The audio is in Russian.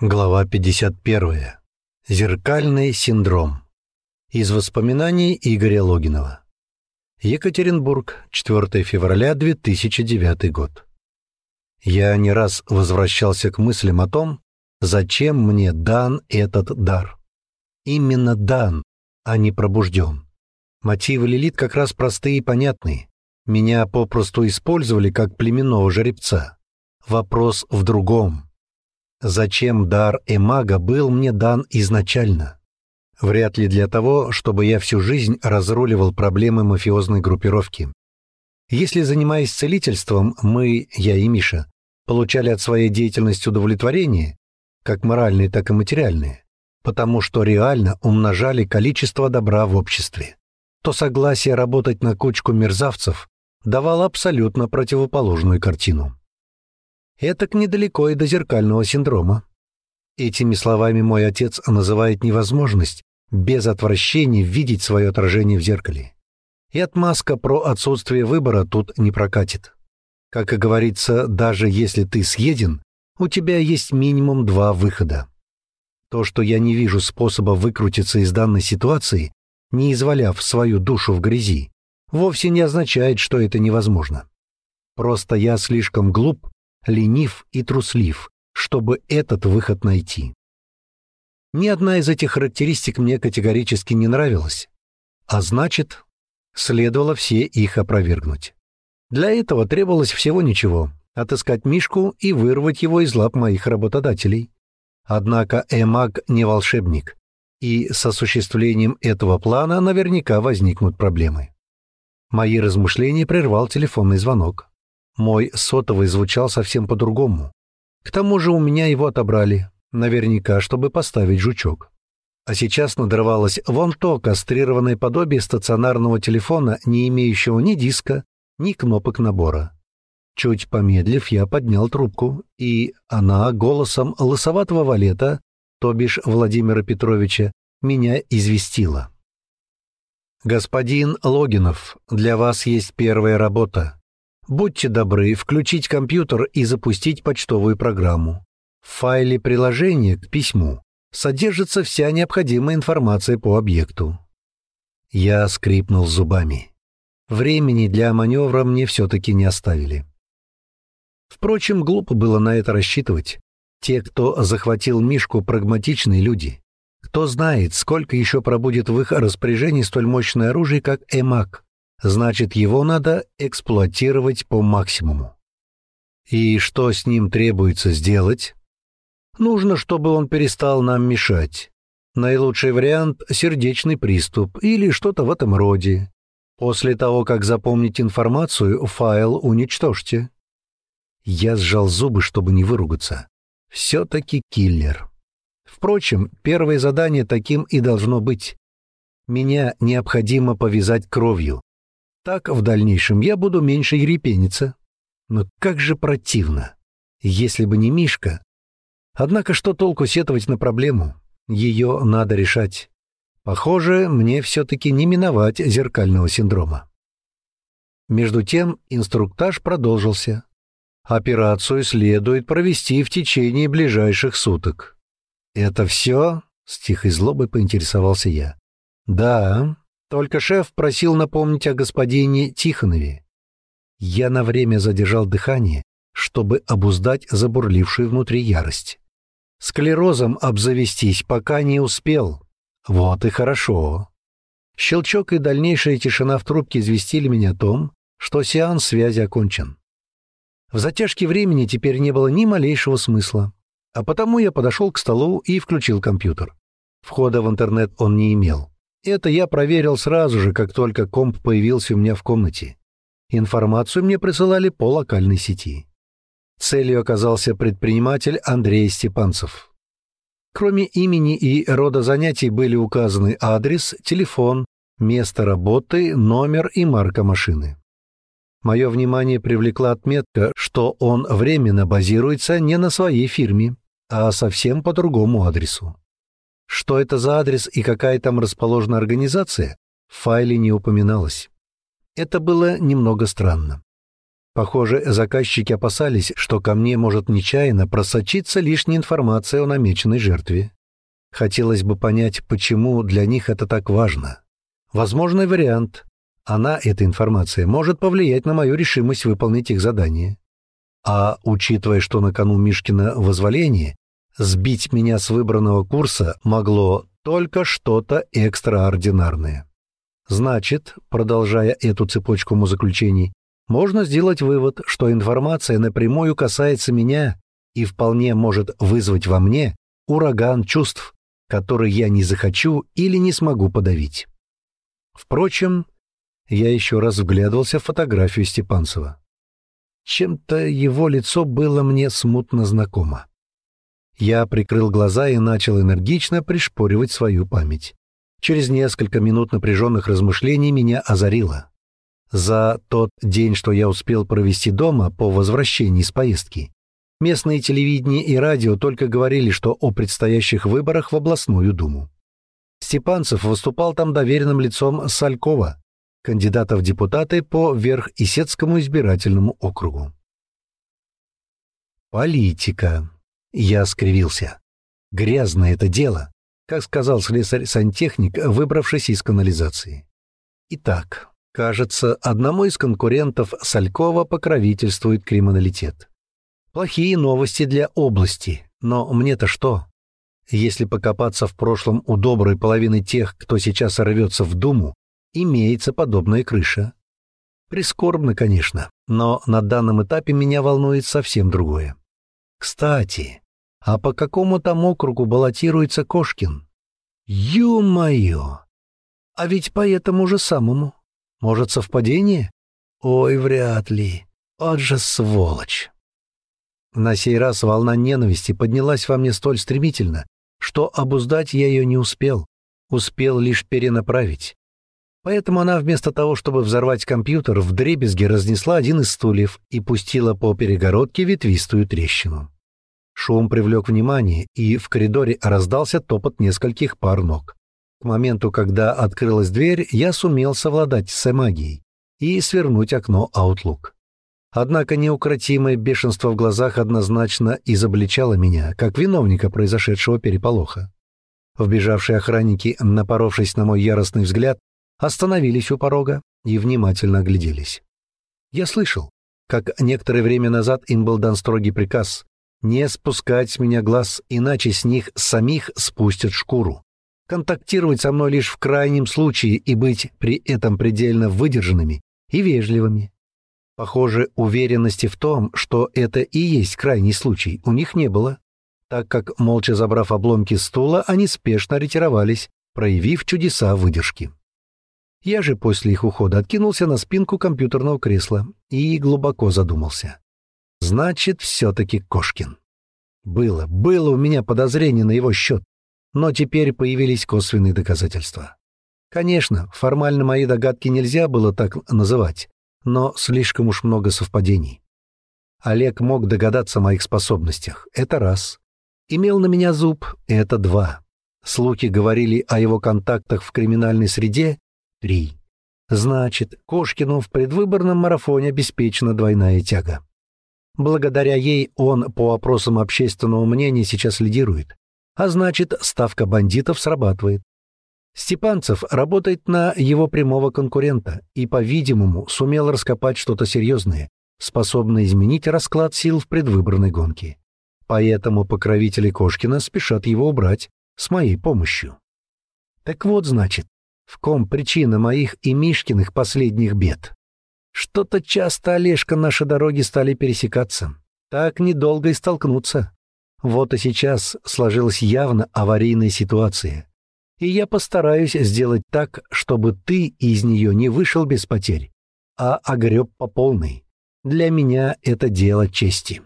Глава 51. Зеркальный синдром. Из воспоминаний Игоря Логинова. Екатеринбург, 4 февраля 2009 год. Я не раз возвращался к мыслям о том, зачем мне дан этот дар. Именно дан, а не пробужден. Мотивы Лилит как раз простые и понятные. Меня попросту использовали как племенного жеребца. Вопрос в другом — Зачем дар эмага был мне дан изначально? Вряд ли для того, чтобы я всю жизнь разруливал проблемы мафиозной группировки. Если, занимаясь целительством, мы, я и Миша, получали от своей деятельности удовлетворение, как моральное, так и материальное, потому что реально умножали количество добра в обществе, то согласие работать на кучку мерзавцев давало абсолютно противоположную картину. Это к недалеко и до зеркального синдрома. Этими словами мой отец называет невозможность без отвращения видеть свое отражение в зеркале. И отмазка про отсутствие выбора тут не прокатит. Как и говорится, даже если ты съеден, у тебя есть минимум два выхода. То, что я не вижу способа выкрутиться из данной ситуации, не изваляв свою душу в грязи, вовсе не означает, что это невозможно. Просто я слишком глуп ленив и труслив, чтобы этот выход найти. Ни одна из этих характеристик мне категорически не нравилась, а значит, следовало все их опровергнуть. Для этого требовалось всего ничего — отыскать Мишку и вырвать его из лап моих работодателей. Однако Эмаг не волшебник, и с осуществлением этого плана наверняка возникнут проблемы. Мои размышления прервал телефонный звонок. Мой сотовый звучал совсем по-другому. К тому же у меня его отобрали, наверняка, чтобы поставить жучок. А сейчас надрывалось вон то кастрированное подобие стационарного телефона, не имеющего ни диска, ни кнопок набора. Чуть помедлив, я поднял трубку, и она голосом лысоватого валета, то бишь Владимира Петровича, меня известила. «Господин Логинов, для вас есть первая работа. Будьте добры включить компьютер и запустить почтовую программу. В файле приложения к письму содержится вся необходимая информация по объекту. Я скрипнул зубами. Времени для маневра мне все-таки не оставили. Впрочем, глупо было на это рассчитывать. Те, кто захватил Мишку, прагматичные люди. Кто знает, сколько еще пробудет в их распоряжении столь мощное оружие, как Эмак. Значит, его надо эксплуатировать по максимуму. И что с ним требуется сделать? Нужно, чтобы он перестал нам мешать. Наилучший вариант — сердечный приступ или что-то в этом роде. После того, как запомнить информацию, файл уничтожьте. Я сжал зубы, чтобы не выругаться. Все-таки киллер. Впрочем, первое задание таким и должно быть. Меня необходимо повязать кровью, так в дальнейшем я буду меньше ерепениться. Но как же противно. Если бы не Мишка. Однако что толку сетовать на проблему? Ее надо решать. Похоже, мне все-таки не миновать зеркального синдрома. Между тем инструктаж продолжился. Операцию следует провести в течение ближайших суток. «Это все?» — с тихой злобой поинтересовался я. «Да, только шеф просил напомнить о господине Тихонове. Я на время задержал дыхание, чтобы обуздать забурлившую внутри ярость. Склерозом обзавестись пока не успел. Вот и хорошо. Щелчок и дальнейшая тишина в трубке известили меня о том, что сеанс связи окончен. В затяжке времени теперь не было ни малейшего смысла, а потому я подошел к столу и включил компьютер. Входа в интернет он не имел. Это я проверил сразу же, как только комп появился у меня в комнате. Информацию мне присылали по локальной сети. Целью оказался предприниматель Андрей Степанцев. Кроме имени и рода занятий были указаны адрес, телефон, место работы, номер и марка машины. Мое внимание привлекла отметка, что он временно базируется не на своей фирме, а совсем по другому адресу. Что это за адрес и какая там расположена организация, в файле не упоминалось. Это было немного странно. Похоже, заказчики опасались, что ко мне может нечаянно просочиться лишняя информация о намеченной жертве. Хотелось бы понять, почему для них это так важно. Возможный вариант. Она, эта информация, может повлиять на мою решимость выполнить их задание. А учитывая, что на кону Мишкина возволение, сбить меня с выбранного курса могло только что-то экстраординарное. Значит, продолжая эту цепочку умозаключений, можно сделать вывод, что информация напрямую касается меня и вполне может вызвать во мне ураган чувств, который я не захочу или не смогу подавить. Впрочем, я еще раз вглядывался в фотографию Степанцева. Чем-то его лицо было мне смутно знакомо. Я прикрыл глаза и начал энергично пришпоривать свою память. Через несколько минут напряженных размышлений меня озарило. За тот день, что я успел провести дома по возвращении с поездки, местные телевидение и радио только говорили, что о предстоящих выборах в областную думу. Степанцев выступал там доверенным лицом Салькова, кандидата в депутаты по Верх-Исетскому избирательному округу. Политика. Я скривился. Грязное это дело как сказал слесарь-сантехник, выбравшись из канализации. Итак, кажется, одному из конкурентов Салькова покровительствует криминалитет. Плохие новости для области, но мне-то что? Если покопаться в прошлом у доброй половины тех, кто сейчас рвется в Думу, имеется подобная крыша. Прискорбно, конечно, но на данном этапе меня волнует совсем другое. Кстати, а по какому там округу баллотируется Кошкин? Ё-моё! А ведь по этому же самому. Может, совпадение? Ой, вряд ли. Вот же сволочь. На сей раз волна ненависти поднялась во мне столь стремительно, что обуздать я ее не успел, успел лишь перенаправить. Поэтому она вместо того, чтобы взорвать компьютер, вдребезги разнесла один из стульев и пустила по перегородке ветвистую трещину. Шум привлек внимание, и в коридоре раздался топот нескольких пар ног. К моменту, когда открылась дверь, я сумел совладать с магией и свернуть окно Outlook. Однако неукротимое бешенство в глазах однозначно изобличало меня, как виновника произошедшего переполоха. Вбежавшие охранники, напоровшись на мой яростный взгляд, остановились у порога и внимательно огляделись. Я слышал, как некоторое время назад им был дан строгий приказ не спускать с меня глаз, иначе с них самих спустят шкуру. Контактировать со мной лишь в крайнем случае и быть при этом предельно выдержанными и вежливыми. Похоже, уверенности в том, что это и есть крайний случай, у них не было, так как, молча забрав обломки стула, они спешно ретировались, проявив чудеса выдержки. Я же после их ухода откинулся на спинку компьютерного кресла и глубоко задумался. Значит, все-таки Кошкин. Было, было у меня подозрение на его счет, но теперь появились косвенные доказательства. Конечно, формально мои догадки нельзя было так называть, но слишком уж много совпадений. Олег мог догадаться о моих способностях, это раз. Имел на меня зуб, это два. Слухи говорили о его контактах в криминальной среде, три. Значит, Кошкину в предвыборном марафоне обеспечена двойная тяга. Благодаря ей он по вопросам общественного мнения сейчас лидирует. А значит, ставка бандитов срабатывает. Степанцев работает на его прямого конкурента и, по-видимому, сумел раскопать что-то серьезное, способное изменить расклад сил в предвыборной гонке. Поэтому покровители Кошкина спешат его убрать с моей помощью. Так вот, значит, в ком причина моих и Мишкиных последних бед. Что-то часто, Олежка, наши дороги стали пересекаться. Так недолго и столкнуться. Вот и сейчас сложилась явно аварийная ситуация. И я постараюсь сделать так, чтобы ты из нее не вышел без потерь, а огреб по полной. Для меня это дело чести.